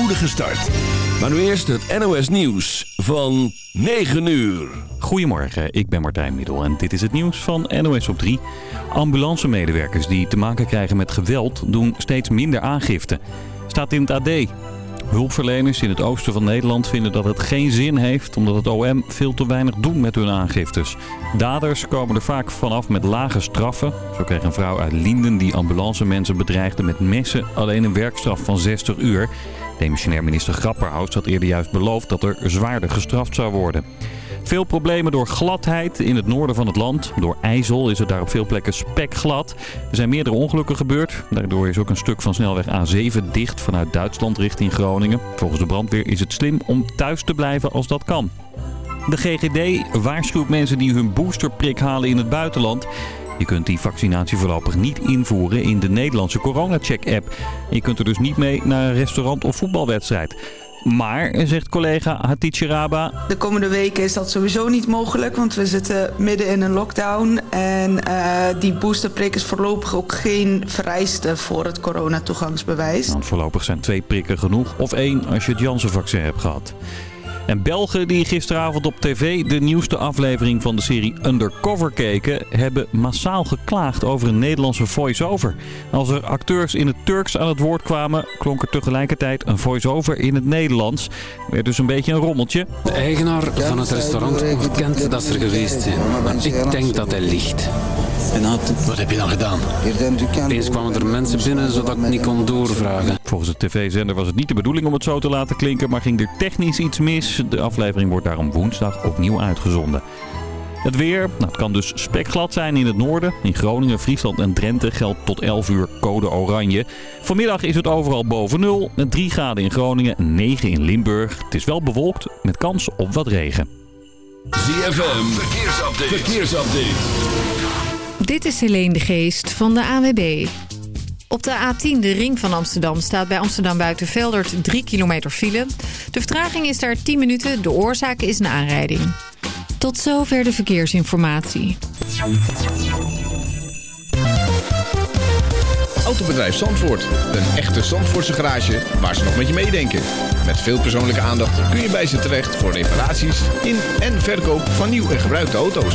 spoedige start. Maar nu eerst het NOS Nieuws van 9 uur. Goedemorgen, ik ben Martijn Middel en dit is het nieuws van NOS op 3. Ambulancemedewerkers die te maken krijgen met geweld doen steeds minder aangifte. Staat in het AD. Hulpverleners in het oosten van Nederland vinden dat het geen zin heeft... omdat het OM veel te weinig doet met hun aangiftes. Daders komen er vaak vanaf met lage straffen. Zo kreeg een vrouw uit Linden die ambulancemensen bedreigde met messen... alleen een werkstraf van 60 uur. Demissionair minister Grapperhaus had eerder juist beloofd dat er zwaarder gestraft zou worden. Veel problemen door gladheid in het noorden van het land. Door ijzel is het daar op veel plekken spekglad. Er zijn meerdere ongelukken gebeurd. Daardoor is ook een stuk van snelweg A7 dicht vanuit Duitsland richting Groningen. Volgens de brandweer is het slim om thuis te blijven als dat kan. De GGD waarschuwt mensen die hun boosterprik halen in het buitenland. Je kunt die vaccinatie voorlopig niet invoeren in de Nederlandse corona-check-app. Je kunt er dus niet mee naar een restaurant of voetbalwedstrijd. Maar, zegt collega Hatice Raba... De komende weken is dat sowieso niet mogelijk, want we zitten midden in een lockdown. En uh, die boosterprik is voorlopig ook geen vereiste voor het coronatoegangsbewijs. Want voorlopig zijn twee prikken genoeg, of één als je het Janssen-vaccin hebt gehad. En Belgen die gisteravond op tv de nieuwste aflevering van de serie Undercover keken... hebben massaal geklaagd over een Nederlandse voice-over. Als er acteurs in het Turks aan het woord kwamen... klonk er tegelijkertijd een voice-over in het Nederlands. Werd dus een beetje een rommeltje. De eigenaar van het restaurant ontkent dat ze er geweest zijn. Maar ik denk dat hij Wat heb je dan gedaan? Eens kwamen er mensen binnen zodat ik niet kon doorvragen. Volgens de tv-zender was het niet de bedoeling om het zo te laten klinken, maar ging er technisch iets mis. De aflevering wordt daarom woensdag opnieuw uitgezonden. Het weer, nou, het kan dus spekglad zijn in het noorden. In Groningen, Friesland en Drenthe geldt tot 11 uur code oranje. Vanmiddag is het overal boven nul. 3 graden in Groningen, 9 in Limburg. Het is wel bewolkt met kans op wat regen. ZFM, verkeersupdate. verkeersupdate. Dit is Helene de Geest van de AWB. Op de A10, de ring van Amsterdam, staat bij Amsterdam Buitenveldert 3 kilometer file. De vertraging is daar 10 minuten, de oorzaak is een aanrijding. Tot zover de verkeersinformatie. Autobedrijf Zandvoort. Een echte Zandvoortse garage waar ze nog met je meedenken. Met veel persoonlijke aandacht kun je bij ze terecht voor reparaties in en verkoop van nieuw en gebruikte auto's.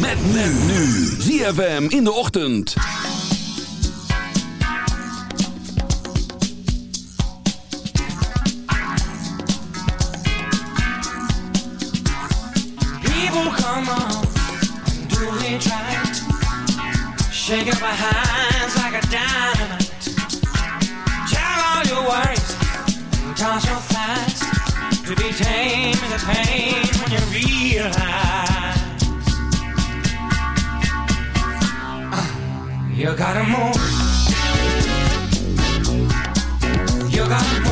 Met men nu. ZFM in de ochtend. People come on, do it right. Shake up my hands like a dynamite. Tell all your worries, toss your thighs. To be tame is a pain when you realize. You gotta move. You gotta move.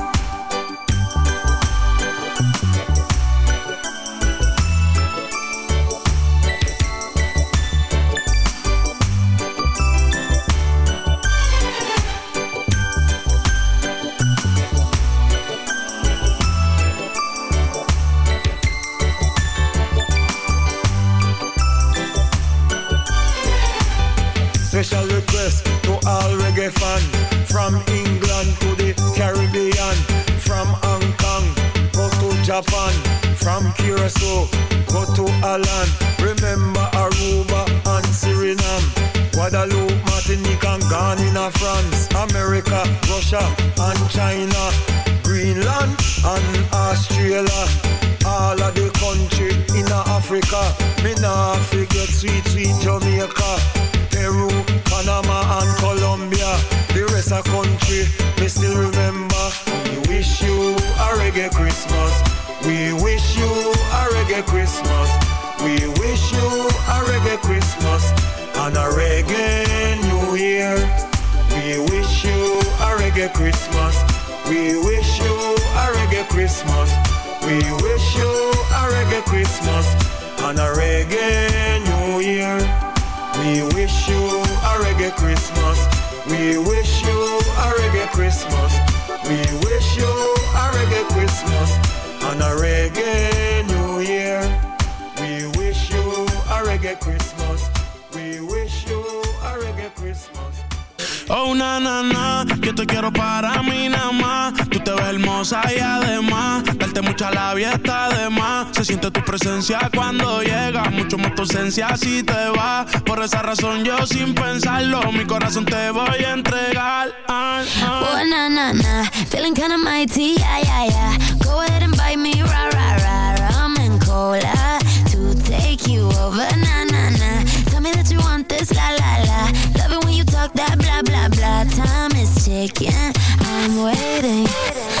From England to the Caribbean From Hong Kong, go to Japan From Curacao, go to Alan. Remember Aruba and Suriname Guadeloupe, Martinique and Ghana, France America, Russia and China Greenland and Australia. All of the country in Africa Me nah forget sweet, sweet Jamaica Peru, Panama and Colombia. The rest of country, me still remember. We wish you a reggae Christmas. We wish you a reggae Christmas. We wish you a reggae Christmas And a reggae New Year. We wish you a reggae Christmas. We wish you a reggae Christmas. We wish you a reggae Christmas And a reggae New Year we wish you a reggae Christmas. We wish you a reggae Christmas. We wish you a reggae Christmas and a reggae New Year. We wish you a reggae Christmas. We wish you a reggae Christmas. Oh, na, na, na, yo te quiero para mí nada más. Tú te ves hermosa y además, darte mucha labia está de más. Se siente tu presencia cuando llega, mucho más tu ausencia si te va. Por esa razón yo sin pensarlo, mi corazón te voy a entregar. Ah, ah. Oh, na, na, na. Feeling kinda mighty, yeah, yeah, yeah. Go ahead and buy me, rah, rah, rah. Rum and cola to take you over, na, na, na. Tell me that you want this, la, la, la. Love it when you talk that blah, blah, blah. Time is ticking, I'm waiting.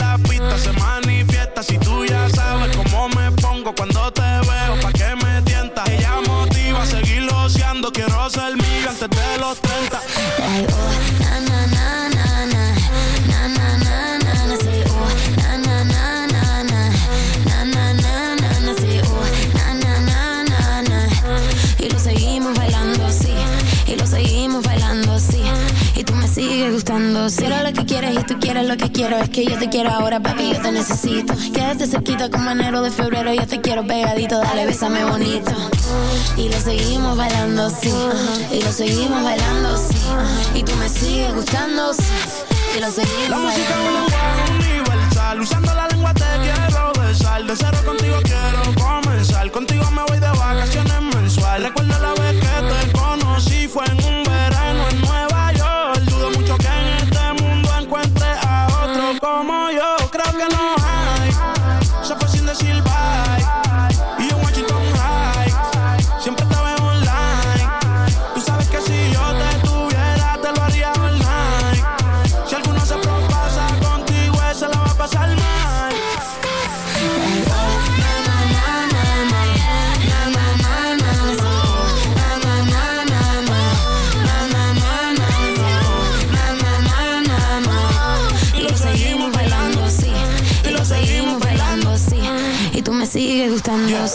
quiero ser mía antes de los 30. sigue gustando. Si era lo que quieres y tú quieres lo que quiero, es que yo te quiero ahora, papi, yo te necesito. Quédate cerquita como enero de febrero, yo te quiero pegadito, dale, bésame bonito. Y lo seguimos bailando, sí, y lo seguimos bailando, sí, y tú me sigues gustando, sí, y lo seguimos La música es un lenguaje universal, usando la lengua te quiero besar, de cero contigo quiero comenzar, contigo me voy gustando yeah.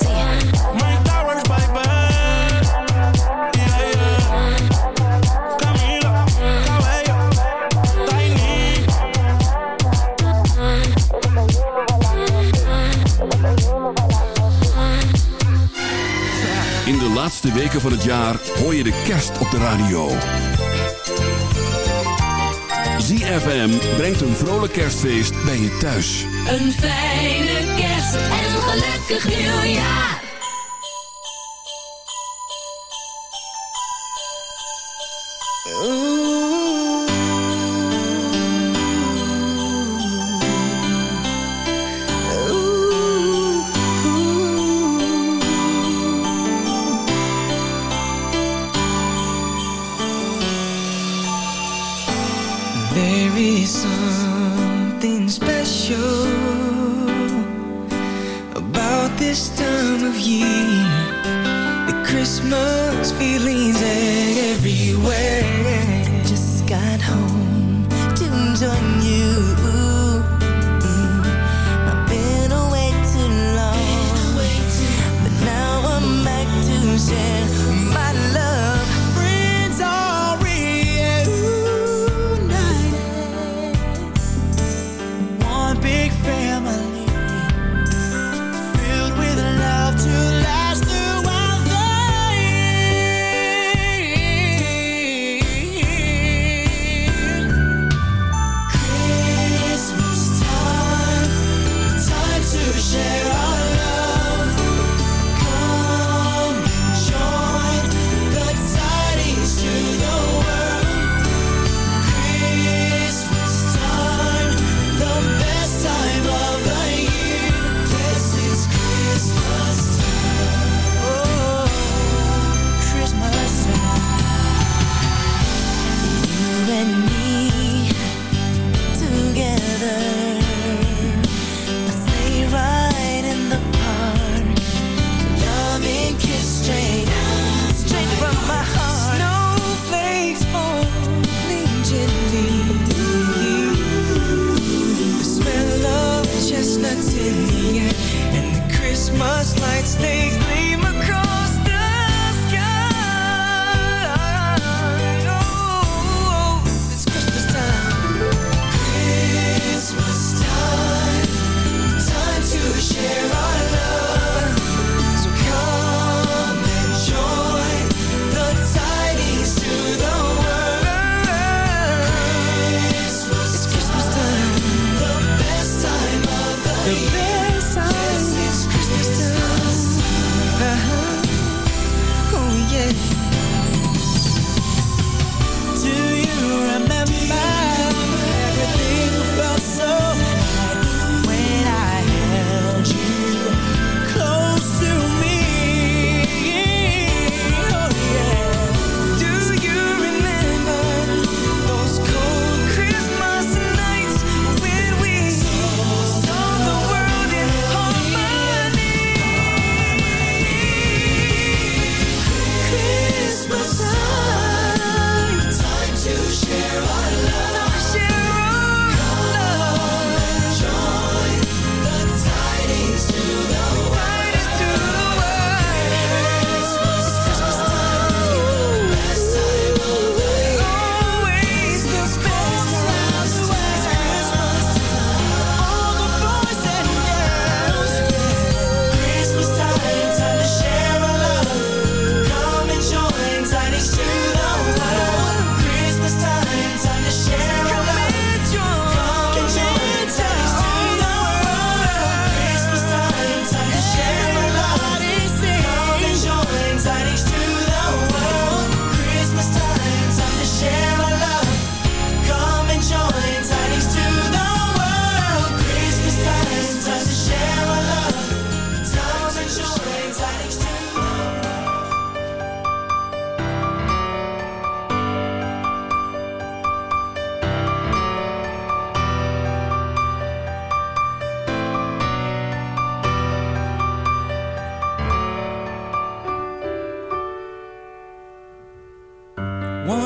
In de laatste weken van het jaar hoor je de kerst op de radio. ZFM brengt een vrolijk kerstfeest bij je thuis. Een fijne gelukkig nieuwjaar. There is something special this time of year. The Christmas feelings everywhere. Just got home to join you.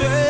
say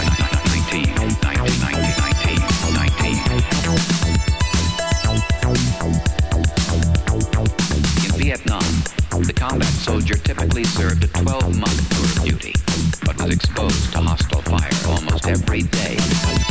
soldier typically served a 12-month tour of duty, but was exposed to hostile fire almost every day.